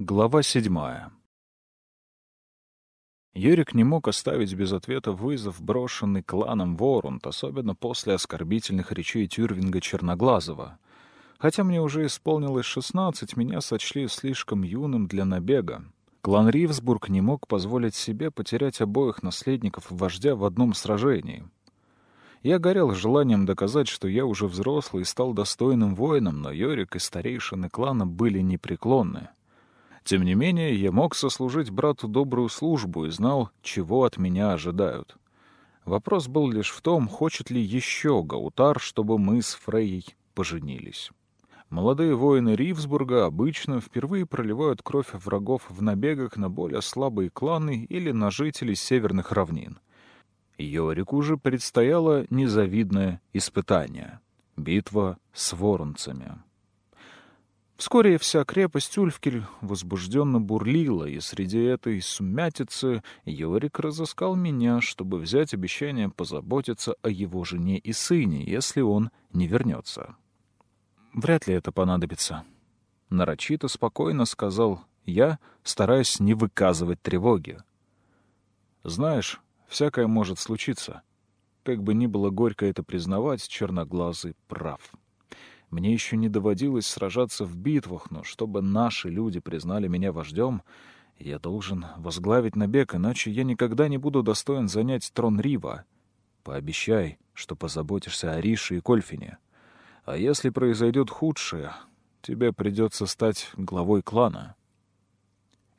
Глава седьмая. Юрик не мог оставить без ответа вызов, брошенный кланом Ворунд, особенно после оскорбительных речей Тюрвинга Черноглазого. Хотя мне уже исполнилось шестнадцать, меня сочли слишком юным для набега. Клан Ривсбург не мог позволить себе потерять обоих наследников вождя в одном сражении. Я горел желанием доказать, что я уже взрослый и стал достойным воином, но Йорик и старейшины клана были непреклонны. Тем не менее, я мог сослужить брату добрую службу и знал, чего от меня ожидают. Вопрос был лишь в том, хочет ли еще Гаутар, чтобы мы с Фрейей поженились. Молодые воины Ривсбурга обычно впервые проливают кровь врагов в набегах на более слабые кланы или на жителей северных равнин. Йорику же предстояло незавидное испытание — битва с воронцами. Вскоре вся крепость Ульфкель возбужденно бурлила, и среди этой сумятицы Йорик разыскал меня, чтобы взять обещание позаботиться о его жене и сыне, если он не вернется. «Вряд ли это понадобится», — нарочито спокойно сказал я, стараясь не выказывать тревоги. «Знаешь, всякое может случиться. Как бы ни было горько это признавать, черноглазый прав». Мне еще не доводилось сражаться в битвах, но чтобы наши люди признали меня вождем, я должен возглавить набег, иначе я никогда не буду достоин занять трон Рива. Пообещай, что позаботишься о Рише и Кольфине. А если произойдет худшее, тебе придется стать главой клана.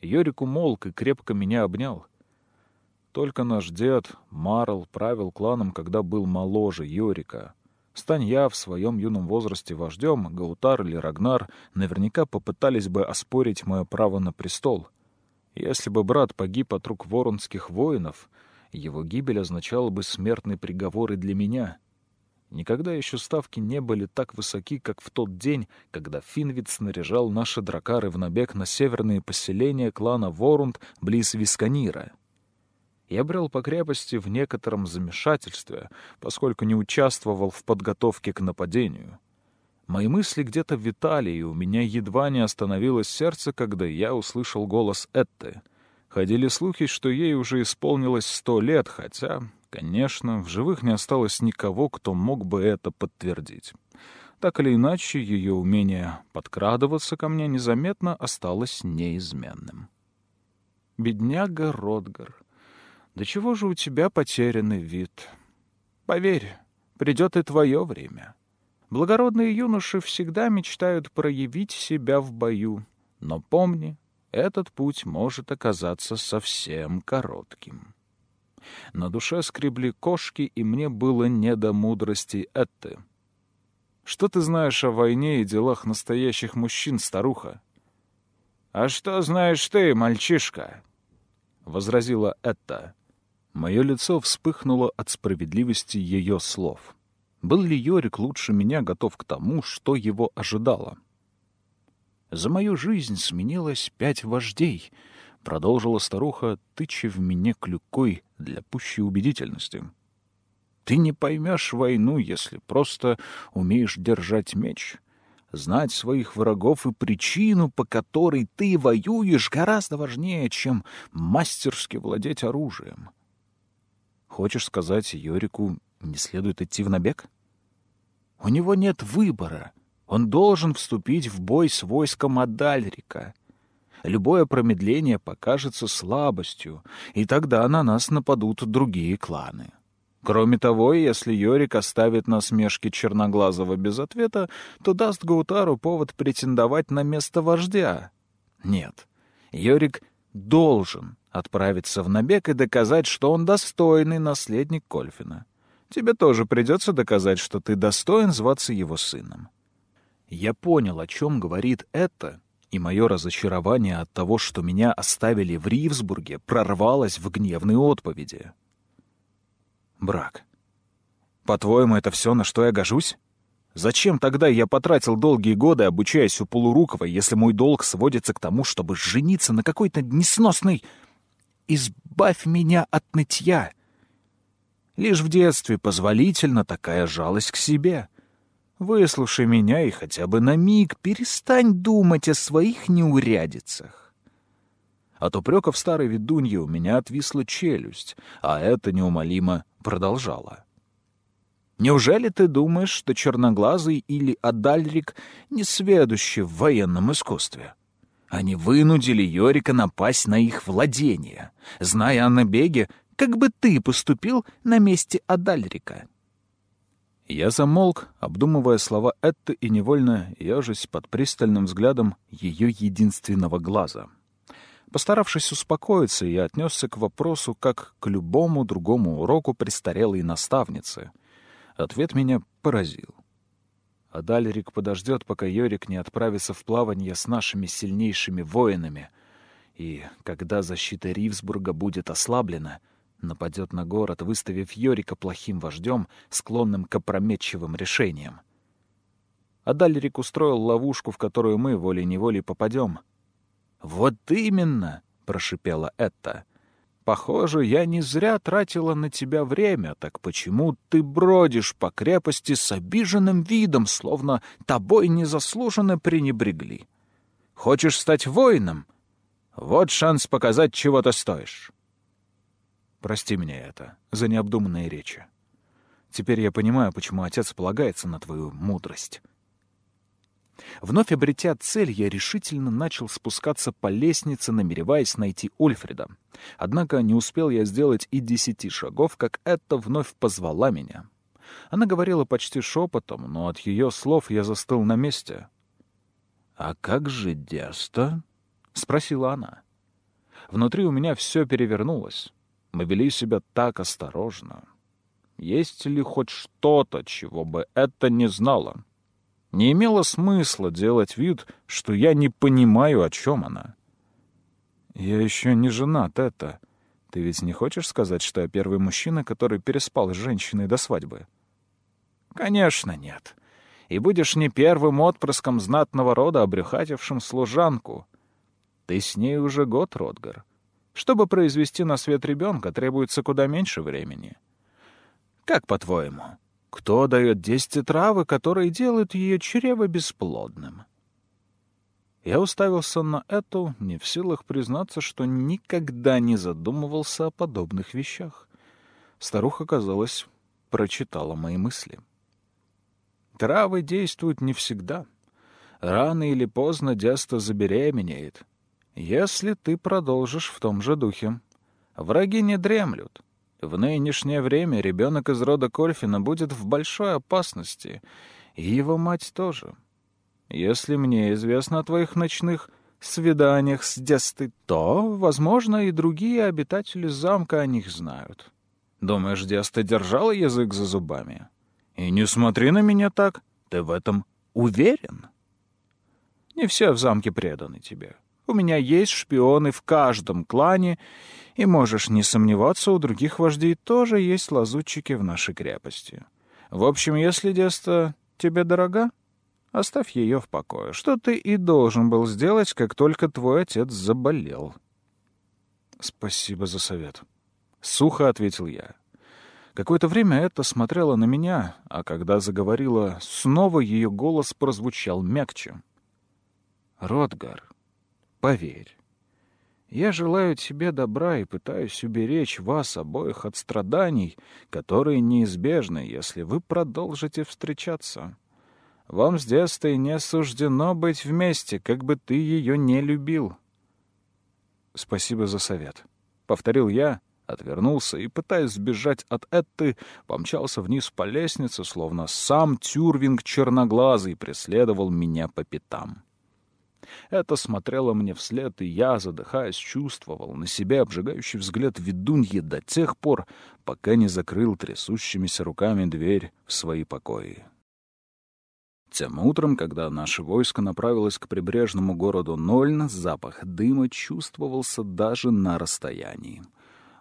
Йорик умолк и крепко меня обнял. Только наш дед, Марл, правил кланом, когда был моложе Йорика — Стань я в своем юном возрасте вождем, Гаутар или Рагнар наверняка попытались бы оспорить мое право на престол. Если бы брат погиб от рук воронских воинов, его гибель означала бы смертный приговор и для меня. Никогда еще ставки не были так высоки, как в тот день, когда Финвид снаряжал наши дракары в набег на северные поселения клана Ворунд близ Висканира — я брел по крепости в некотором замешательстве, поскольку не участвовал в подготовке к нападению. Мои мысли где-то витали, и у меня едва не остановилось сердце, когда я услышал голос Этты. Ходили слухи, что ей уже исполнилось сто лет, хотя, конечно, в живых не осталось никого, кто мог бы это подтвердить. Так или иначе, ее умение подкрадываться ко мне незаметно осталось неизменным. Бедняга Ротгар. Да чего же у тебя потерянный вид? Поверь, придет и твое время. Благородные юноши всегда мечтают проявить себя в бою. Но помни, этот путь может оказаться совсем коротким. На душе скребли кошки, и мне было не до мудрости это. Что ты знаешь о войне и делах настоящих мужчин, старуха? — А что знаешь ты, мальчишка? — возразила Этта. Мое лицо вспыхнуло от справедливости ее слов. Был ли Йорик лучше меня готов к тому, что его ожидало? «За мою жизнь сменилось пять вождей», — продолжила старуха, тыча в меня клюкой для пущей убедительности. «Ты не поймешь войну, если просто умеешь держать меч». Знать своих врагов и причину, по которой ты воюешь, гораздо важнее, чем мастерски владеть оружием. Хочешь сказать, Йорику не следует идти в набег? У него нет выбора. Он должен вступить в бой с войском Адальрика. Любое промедление покажется слабостью, и тогда на нас нападут другие кланы. Кроме того, если Йорик оставит насмешки Черноглазого без ответа, то даст Гаутару повод претендовать на место вождя. Нет, Йорик должен отправиться в набег и доказать, что он достойный наследник Кольфина. Тебе тоже придется доказать, что ты достоин зваться его сыном. Я понял, о чем говорит это, и мое разочарование от того, что меня оставили в Ривсбурге, прорвалось в гневной отповеди. Брак. По-твоему, это все, на что я гожусь? Зачем тогда я потратил долгие годы, обучаясь у Полурукова, если мой долг сводится к тому, чтобы жениться на какой-то несносной избавь меня от нытья. Лишь в детстве позволительно такая жалость к себе. Выслушай меня и хотя бы на миг перестань думать о своих неурядицах. От упреков старой ведуньи у меня отвисла челюсть, а это неумолимо продолжало. Неужели ты думаешь, что Черноглазый или Адальрик не сведущи в военном искусстве? Они вынудили Йорика напасть на их владение, зная о набеге, как бы ты поступил на месте Адальрика. Я замолк, обдумывая слова Этты и невольно ежась под пристальным взглядом ее единственного глаза — Постаравшись успокоиться, я отнесся к вопросу как к любому другому уроку престарелой наставницы. Ответ меня поразил. А Дальрик подождет, пока Йорик не отправится в плавание с нашими сильнейшими воинами, и, когда защита Ривсбурга будет ослаблена, нападет на город, выставив Йорика плохим вождем, склонным к опрометчивым решениям. А Дальрик устроил ловушку, в которую мы волей-неволей попадем — «Вот именно!» — прошипела Этта. «Похоже, я не зря тратила на тебя время, так почему ты бродишь по крепости с обиженным видом, словно тобой незаслуженно пренебрегли? Хочешь стать воином? Вот шанс показать, чего ты стоишь». Прости меня это за необдуманные речи. Теперь я понимаю, почему отец полагается на твою мудрость. Вновь обретя цель, я решительно начал спускаться по лестнице, намереваясь найти Ульфрида. Однако не успел я сделать и десяти шагов, как это вновь позвала меня. Она говорила почти шепотом, но от ее слов я застыл на месте. «А как же Деста?» — спросила она. Внутри у меня все перевернулось. Мы вели себя так осторожно. Есть ли хоть что-то, чего бы это не знала? Не имело смысла делать вид, что я не понимаю, о чем она. «Я еще не женат, это. Ты ведь не хочешь сказать, что я первый мужчина, который переспал с женщиной до свадьбы?» «Конечно нет. И будешь не первым отпрыском знатного рода, обрюхатившим служанку. Ты с ней уже год, Ротгар. Чтобы произвести на свет ребенка, требуется куда меньше времени. Как по-твоему?» Кто дает десять травы, которые делают ее чрево бесплодным? Я уставился на эту, не в силах признаться, что никогда не задумывался о подобных вещах. Старуха, казалось, прочитала мои мысли. Травы действуют не всегда. Рано или поздно Деста забеременеет. Если ты продолжишь в том же духе. Враги не дремлют. В нынешнее время ребенок из рода Кольфина будет в большой опасности, и его мать тоже. Если мне известно о твоих ночных свиданиях с Дестой, то, возможно, и другие обитатели замка о них знают. Думаешь, Деста держала язык за зубами? И не смотри на меня так, ты в этом уверен? Не все в замке преданы тебе. У меня есть шпионы в каждом клане, и можешь не сомневаться, у других вождей тоже есть лазутчики в нашей крепости. В общем, если Деста тебе дорога, оставь ее в покое, что ты и должен был сделать, как только твой отец заболел. Спасибо за совет. Сухо ответил я. Какое-то время это смотрела на меня, а когда заговорила, снова ее голос прозвучал мягче. «Ротгар, Поверь, я желаю тебе добра и пытаюсь уберечь вас обоих от страданий, которые неизбежны, если вы продолжите встречаться. Вам с детства не суждено быть вместе, как бы ты ее не любил. Спасибо за совет. Повторил я, отвернулся и, пытаясь сбежать от Этты, помчался вниз по лестнице, словно сам Тюрвинг черноглазый преследовал меня по пятам. Это смотрело мне вслед, и я, задыхаясь, чувствовал на себе обжигающий взгляд ведуньи до тех пор, пока не закрыл трясущимися руками дверь в свои покои. Тем утром, когда наше войско направилось к прибрежному городу Нольн, запах дыма чувствовался даже на расстоянии.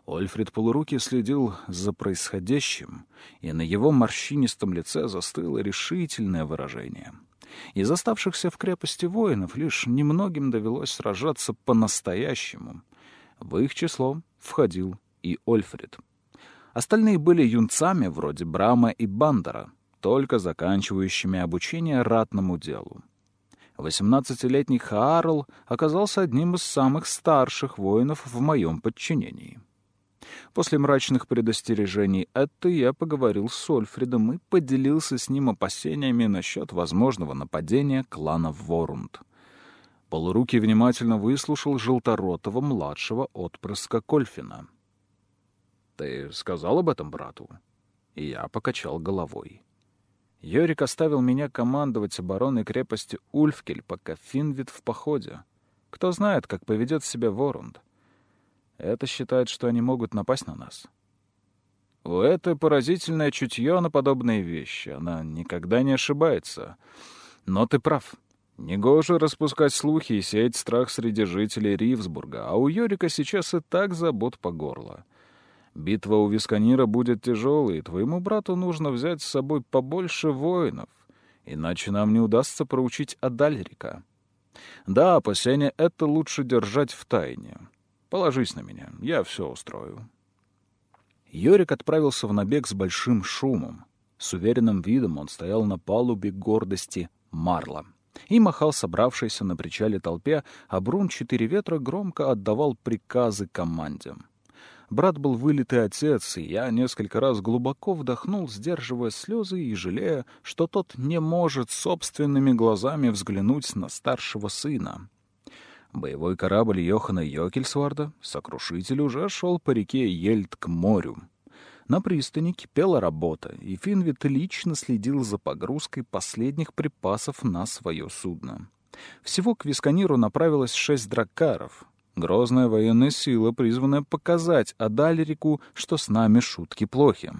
Ольфред Полуруки следил за происходящим, и на его морщинистом лице застыло решительное выражение — из оставшихся в крепости воинов лишь немногим довелось сражаться по-настоящему. В их число входил и Ольфред. Остальные были юнцами вроде Брама и Бандера, только заканчивающими обучение ратному делу. 18-летний Хаарл оказался одним из самых старших воинов в моем подчинении. После мрачных предостережений это я поговорил с Ольфредом и поделился с ним опасениями насчет возможного нападения клана Ворунд. Полурукий внимательно выслушал желторотого младшего отпрыска Кольфина. «Ты сказал об этом брату?» И я покачал головой. Йорик оставил меня командовать обороной крепости Ульфкель, пока Финвит в походе. Кто знает, как поведет себя Ворунд. Это считает, что они могут напасть на нас. У этой поразительное чутье на подобные вещи. Она никогда не ошибается. Но ты прав. Негоже распускать слухи и сеять страх среди жителей Ривсбурга, а у Йорика сейчас и так забот по горло. Битва у Висканира будет тяжелой, и твоему брату нужно взять с собой побольше воинов, иначе нам не удастся проучить Адальрика. Да, опасения это лучше держать в тайне. Положись на меня, я все устрою. Йорик отправился в набег с большим шумом. С уверенным видом он стоял на палубе гордости Марла и махал собравшейся на причале толпе, а Брун Четыре Ветра громко отдавал приказы команде. Брат был вылитый отец, и я несколько раз глубоко вдохнул, сдерживая слезы и жалея, что тот не может собственными глазами взглянуть на старшего сына. Боевой корабль Йохана Йокельсварда, сокрушитель, уже шел по реке Ельт к морю. На пристани кипела работа, и Финвит лично следил за погрузкой последних припасов на свое судно. Всего к Висканиру направилось шесть драккаров. Грозная военная сила, призванная показать Адалерику, что с нами шутки плохи.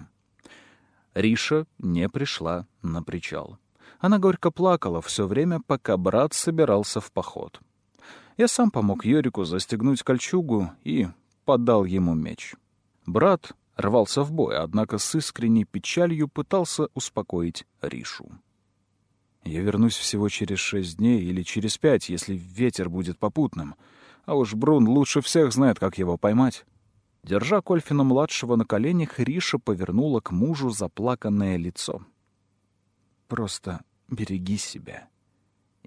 Риша не пришла на причал. Она горько плакала все время, пока брат собирался в поход. Я сам помог Йорику застегнуть кольчугу и подал ему меч. Брат рвался в бой, однако с искренней печалью пытался успокоить Ришу. «Я вернусь всего через шесть дней или через пять, если ветер будет попутным. А уж Брун лучше всех знает, как его поймать». Держа Кольфина-младшего на коленях, Риша повернула к мужу заплаканное лицо. «Просто береги себя»,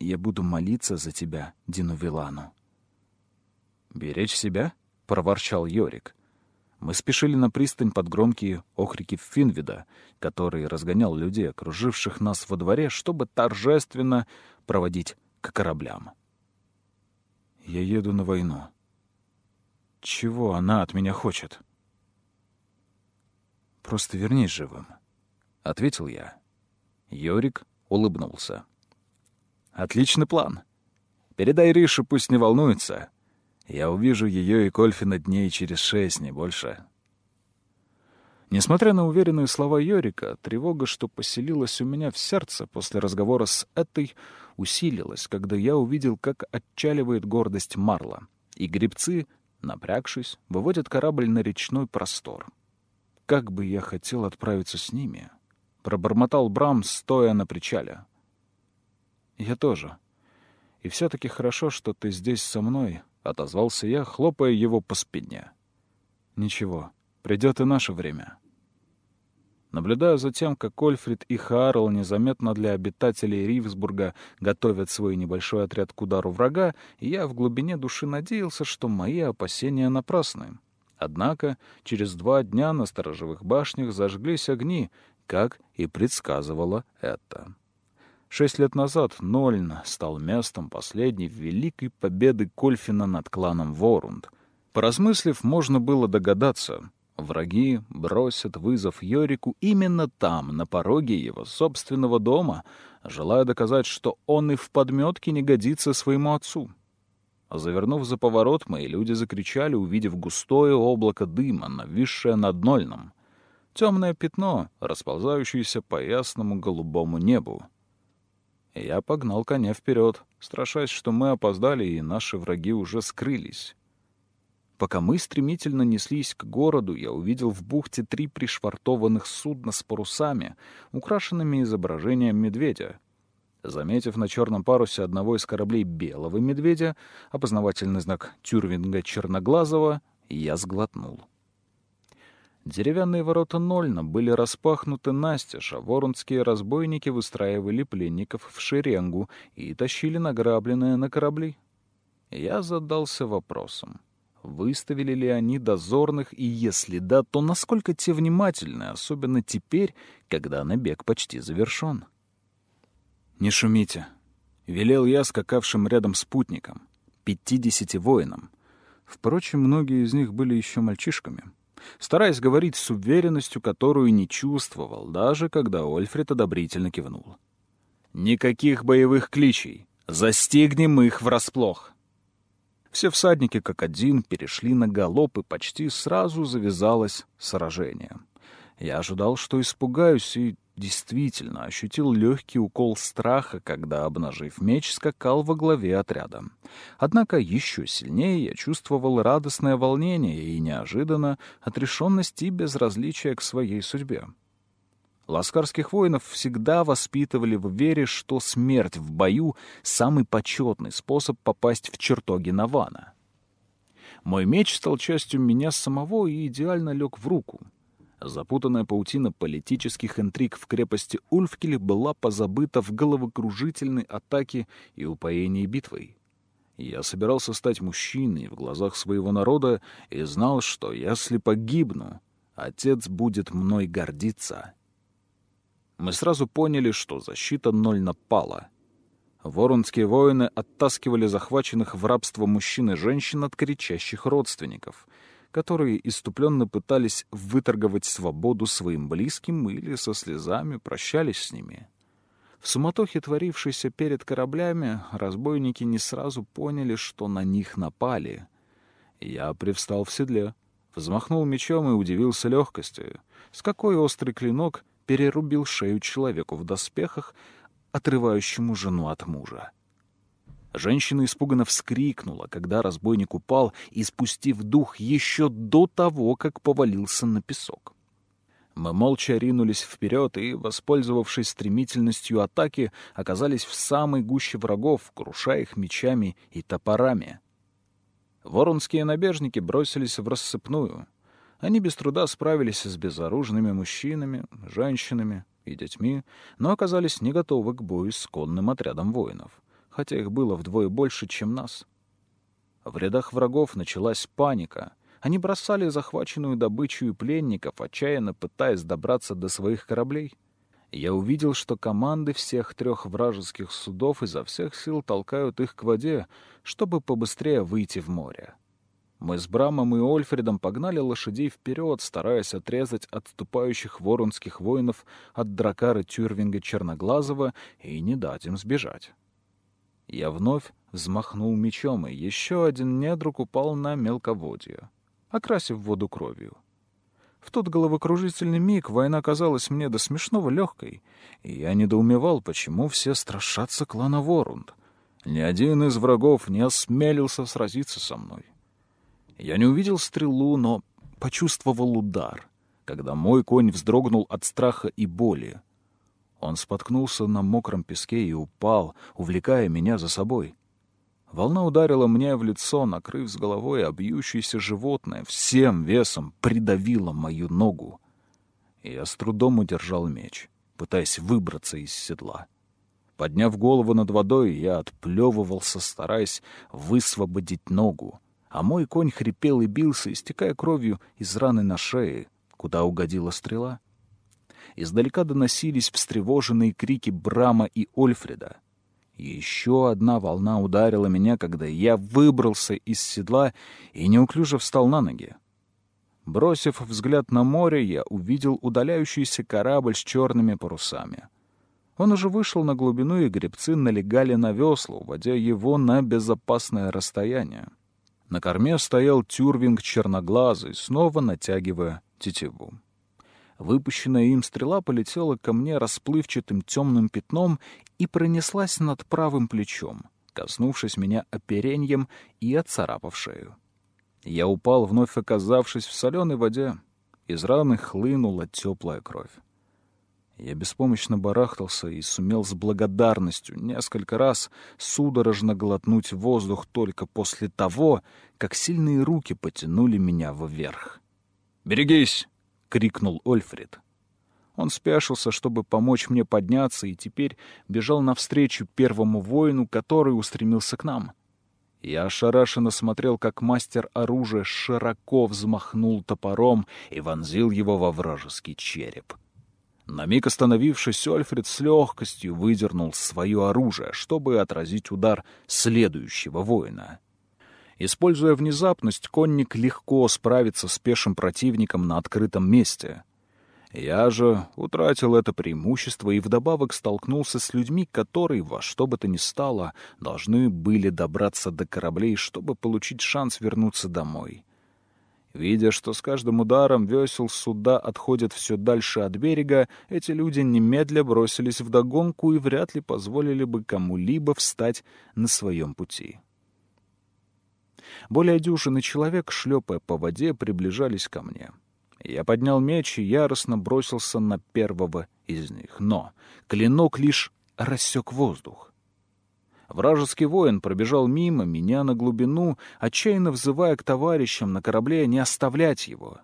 я буду молиться за тебя, Дину Вилану». «Беречь себя?» — проворчал Йорик. Мы спешили на пристань под громкие окрики Финвида, который разгонял людей, окруживших нас во дворе, чтобы торжественно проводить к кораблям. «Я еду на войну. Чего она от меня хочет?» «Просто вернись живым», — ответил я. Йорик улыбнулся. Отличный план. Передай Рише, пусть не волнуется. Я увижу ее и Кольфина дней через шесть, не больше. Несмотря на уверенные слова Йорика, тревога, что поселилась у меня в сердце после разговора с этой, усилилась, когда я увидел, как отчаливает гордость Марла, и гребцы, напрягшись, выводят корабль на речной простор. Как бы я хотел отправиться с ними, пробормотал Брам, стоя на причале. «Я тоже. И все-таки хорошо, что ты здесь со мной», — отозвался я, хлопая его по спине. «Ничего, придет и наше время». Наблюдая за тем, как Ольфрид и Хаарл незаметно для обитателей Ривсбурга готовят свой небольшой отряд к удару врага, я в глубине души надеялся, что мои опасения напрасны. Однако через два дня на сторожевых башнях зажглись огни, как и предсказывало это. Шесть лет назад Нольн стал местом последней великой победы Кольфина над кланом Ворунд. Поразмыслив, можно было догадаться, враги бросят вызов Йорику именно там, на пороге его собственного дома, желая доказать, что он и в подметке не годится своему отцу. Завернув за поворот, мои люди закричали, увидев густое облако дыма, нависшее над Нольном. Темное пятно, расползающееся по ясному голубому небу. Я погнал коня вперед, страшась, что мы опоздали, и наши враги уже скрылись. Пока мы стремительно неслись к городу, я увидел в бухте три пришвартованных судна с парусами, украшенными изображением медведя. Заметив на черном парусе одного из кораблей белого медведя, опознавательный знак Тюрвинга Черноглазого, я сглотнул. Деревянные ворота Нольна были распахнуты настежь, а воронские разбойники выстраивали пленников в шеренгу и тащили награбленное на корабли. Я задался вопросом, выставили ли они дозорных, и если да, то насколько те внимательны, особенно теперь, когда набег почти завершен. «Не шумите», — велел я скакавшим рядом спутникам, пятидесяти воинам. Впрочем, многие из них были еще мальчишками — стараясь говорить с уверенностью, которую не чувствовал, даже когда Ольфред одобрительно кивнул. «Никаких боевых кличей! Застигнем их врасплох!» Все всадники, как один, перешли на галоп, и почти сразу завязалось сражение. Я ожидал, что испугаюсь, и действительно ощутил легкий укол страха, когда, обнажив меч, скакал во главе отряда. Однако еще сильнее я чувствовал радостное волнение и неожиданно отрешенность и безразличие к своей судьбе. Ласкарских воинов всегда воспитывали в вере, что смерть в бою — самый почетный способ попасть в чертоги Навана. Мой меч стал частью меня самого и идеально лег в руку — Запутанная паутина политических интриг в крепости Ульфкеле была позабыта в головокружительной атаке и упоении битвой. Я собирался стать мужчиной в глазах своего народа и знал, что если погибну, отец будет мной гордиться. Мы сразу поняли, что защита ноль напала. Воронские воины оттаскивали захваченных в рабство мужчин и женщин от кричащих родственников — которые иступленно пытались выторговать свободу своим близким или со слезами прощались с ними. В суматохе, творившейся перед кораблями, разбойники не сразу поняли, что на них напали. Я привстал в седле, взмахнул мечом и удивился легкости, с какой острый клинок перерубил шею человеку в доспехах, отрывающему жену от мужа. Женщина испуганно вскрикнула, когда разбойник упал, и спустив дух еще до того, как повалился на песок. Мы молча ринулись вперед и, воспользовавшись стремительностью атаки, оказались в самой гуще врагов, крушая их мечами и топорами. Воронские набежники бросились в рассыпную. Они без труда справились с безоружными мужчинами, женщинами и детьми, но оказались не готовы к бою с конным отрядом воинов хотя их было вдвое больше, чем нас. В рядах врагов началась паника. Они бросали захваченную добычу и пленников, отчаянно пытаясь добраться до своих кораблей. Я увидел, что команды всех трех вражеских судов изо всех сил толкают их к воде, чтобы побыстрее выйти в море. Мы с Брамом и Ольфредом погнали лошадей вперед, стараясь отрезать отступающих воронских воинов от дракара Тюрвинга Черноглазого и не дать им сбежать. Я вновь взмахнул мечом, и еще один недруг упал на мелководье, окрасив воду кровью. В тот головокружительный миг война казалась мне до смешного легкой, и я недоумевал, почему все страшатся клана Ворунд. Ни один из врагов не осмелился сразиться со мной. Я не увидел стрелу, но почувствовал удар, когда мой конь вздрогнул от страха и боли. Он споткнулся на мокром песке и упал, увлекая меня за собой. Волна ударила мне в лицо, накрыв с головой, а бьющееся животное всем весом придавило мою ногу. Я с трудом удержал меч, пытаясь выбраться из седла. Подняв голову над водой, я отплевывался, стараясь высвободить ногу, а мой конь хрипел и бился, истекая кровью из раны на шее, куда угодила стрела. Издалека доносились встревоженные крики Брама и Ольфреда. Еще одна волна ударила меня, когда я выбрался из седла и неуклюже встал на ноги. Бросив взгляд на море, я увидел удаляющийся корабль с черными парусами. Он уже вышел на глубину, и гребцы налегали на весла, уводя его на безопасное расстояние. На корме стоял тюрвинг черноглазый, снова натягивая тетиву. Выпущенная им стрела полетела ко мне расплывчатым темным пятном и пронеслась над правым плечом, коснувшись меня опереньем и отцарапав шею. Я упал, вновь оказавшись в соленой воде. Из раны хлынула теплая кровь. Я беспомощно барахтался и сумел с благодарностью несколько раз судорожно глотнуть воздух только после того, как сильные руки потянули меня вверх. «Берегись!» — крикнул Ольфред. Он спешился, чтобы помочь мне подняться, и теперь бежал навстречу первому воину, который устремился к нам. Я ошарашенно смотрел, как мастер оружия широко взмахнул топором и вонзил его во вражеский череп. На миг остановившись, Ольфред с легкостью выдернул свое оружие, чтобы отразить удар следующего воина. Используя внезапность, конник легко справится с пешим противником на открытом месте — я же утратил это преимущество и вдобавок столкнулся с людьми, которые во что бы то ни стало должны были добраться до кораблей, чтобы получить шанс вернуться домой. Видя, что с каждым ударом весел суда отходят все дальше от берега, эти люди немедля бросились в догонку и вряд ли позволили бы кому-либо встать на своем пути. Более дюжины человек, шлепая по воде, приближались ко мне — я поднял меч и яростно бросился на первого из них. Но клинок лишь рассек воздух. Вражеский воин пробежал мимо меня на глубину, отчаянно взывая к товарищам на корабле не оставлять его.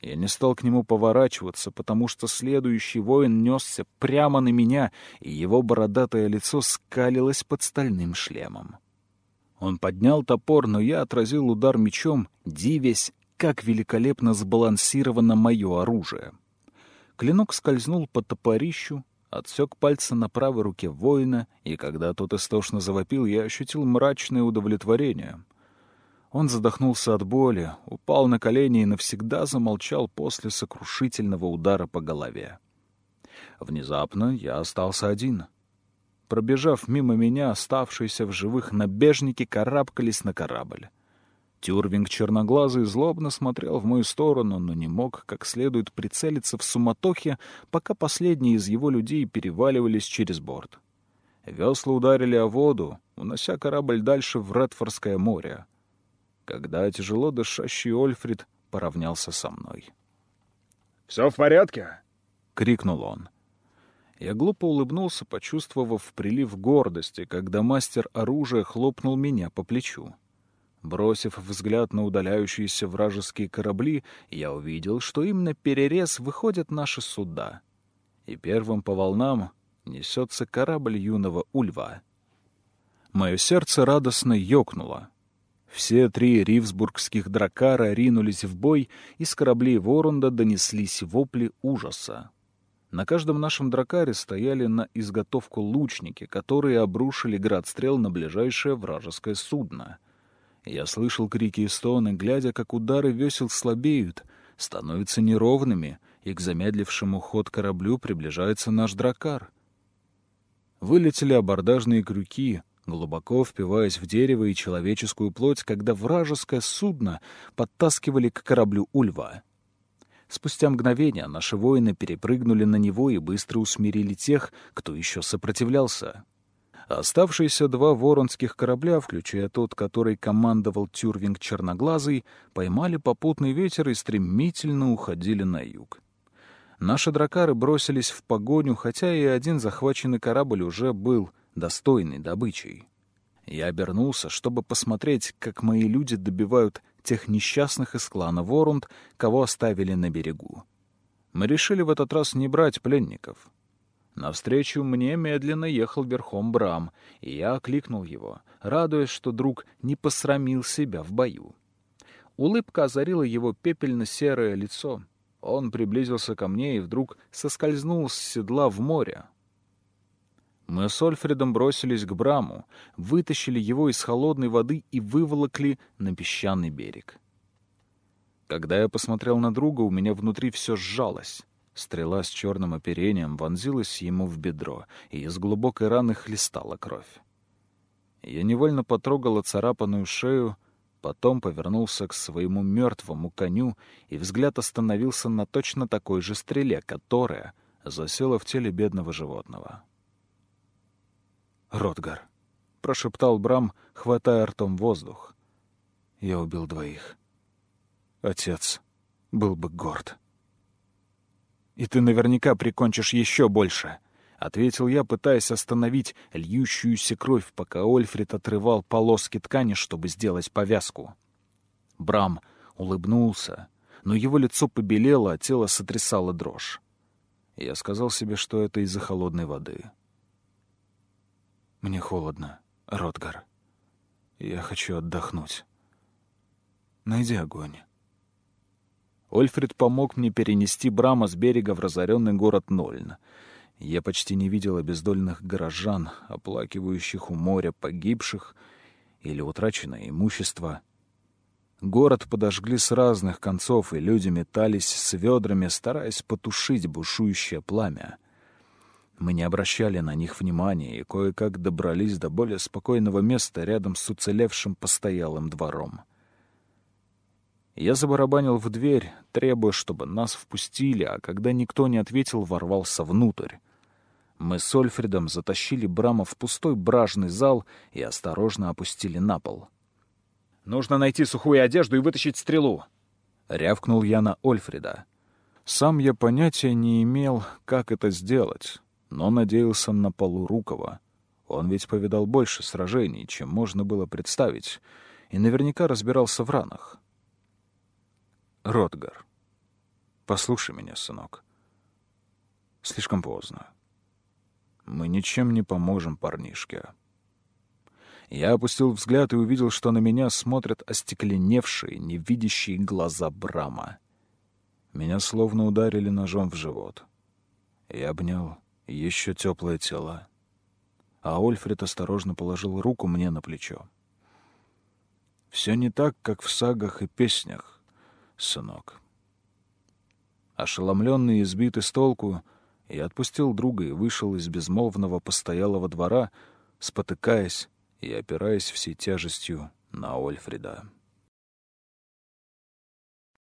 Я не стал к нему поворачиваться, потому что следующий воин несся прямо на меня, и его бородатое лицо скалилось под стальным шлемом. Он поднял топор, но я отразил удар мечом, дивясь как великолепно сбалансировано мое оружие. Клинок скользнул по топорищу, отсек пальцы на правой руке воина, и когда тот истошно завопил, я ощутил мрачное удовлетворение. Он задохнулся от боли, упал на колени и навсегда замолчал после сокрушительного удара по голове. Внезапно я остался один. Пробежав мимо меня, оставшиеся в живых набежники карабкались на корабль. Тюрвинг черноглазый злобно смотрел в мою сторону, но не мог как следует прицелиться в суматохе, пока последние из его людей переваливались через борт. Весла ударили о воду, унося корабль дальше в Редфордское море. Когда тяжело дышащий Ольфрид поравнялся со мной. «Все в порядке?» — крикнул он. Я глупо улыбнулся, почувствовав прилив гордости, когда мастер оружия хлопнул меня по плечу. Бросив взгляд на удаляющиеся вражеские корабли, я увидел, что им на перерез выходят наши суда. И первым по волнам несется корабль юного Ульва. Мое сердце радостно ёкнуло. Все три ривсбургских дракара ринулись в бой, и с кораблей Ворунда донеслись вопли ужаса. На каждом нашем дракаре стояли на изготовку лучники, которые обрушили град стрел на ближайшее вражеское судно — я слышал крики и стоны, глядя, как удары весел слабеют, становятся неровными, и к замедлившему ход кораблю приближается наш дракар. Вылетели абордажные крюки, глубоко впиваясь в дерево и человеческую плоть, когда вражеское судно подтаскивали к кораблю Ульва. Спустя мгновение наши воины перепрыгнули на него и быстро усмирили тех, кто еще сопротивлялся. Оставшиеся два воронских корабля, включая тот, который командовал Тюрвинг Черноглазый, поймали попутный ветер и стремительно уходили на юг. Наши дракары бросились в погоню, хотя и один захваченный корабль уже был достойной добычей. Я обернулся, чтобы посмотреть, как мои люди добивают тех несчастных из клана Ворунд, кого оставили на берегу. Мы решили в этот раз не брать пленников. Навстречу мне медленно ехал верхом Брам, и я окликнул его, радуясь, что друг не посрамил себя в бою. Улыбка озарила его пепельно-серое лицо. Он приблизился ко мне и вдруг соскользнул с седла в море. Мы с Ольфредом бросились к Браму, вытащили его из холодной воды и выволокли на песчаный берег. Когда я посмотрел на друга, у меня внутри все сжалось. Стрела с черным оперением вонзилась ему в бедро, и из глубокой раны хлестала кровь. Я невольно потрогал оцарапанную шею, потом повернулся к своему мертвому коню, и взгляд остановился на точно такой же стреле, которая засела в теле бедного животного. «Ротгар», — прошептал Брам, хватая ртом воздух. «Я убил двоих. Отец был бы горд». И ты наверняка прикончишь еще больше», — ответил я, пытаясь остановить льющуюся кровь, пока Ольфред отрывал полоски ткани, чтобы сделать повязку. Брам улыбнулся, но его лицо побелело, а тело сотрясало дрожь. Я сказал себе, что это из-за холодной воды. «Мне холодно, Ротгар. Я хочу отдохнуть. Найди огонь». Ольфред помог мне перенести Брама с берега в разоренный город Нольн. Я почти не видел обездольных горожан, оплакивающих у моря погибших или утраченное имущество. Город подожгли с разных концов, и люди метались с ведрами, стараясь потушить бушующее пламя. Мы не обращали на них внимания и кое-как добрались до более спокойного места рядом с уцелевшим постоялым двором. Я забарабанил в дверь, требуя, чтобы нас впустили, а когда никто не ответил, ворвался внутрь. Мы с Ольфредом затащили Брама в пустой бражный зал и осторожно опустили на пол. «Нужно найти сухую одежду и вытащить стрелу!» — рявкнул я на Ольфреда. Сам я понятия не имел, как это сделать, но надеялся на Полурукова. Он ведь повидал больше сражений, чем можно было представить, и наверняка разбирался в ранах. Ротгар, послушай меня, сынок. Слишком поздно. Мы ничем не поможем парнишке. Я опустил взгляд и увидел, что на меня смотрят остекленевшие, невидящие глаза Брама. Меня словно ударили ножом в живот. Я обнял еще теплое тело. А Ольфред осторожно положил руку мне на плечо. Все не так, как в сагах и песнях сынок. Ошеломленный и сбитый с толку, я отпустил друга и вышел из безмолвного постоялого двора, спотыкаясь и опираясь всей тяжестью на Ольфреда.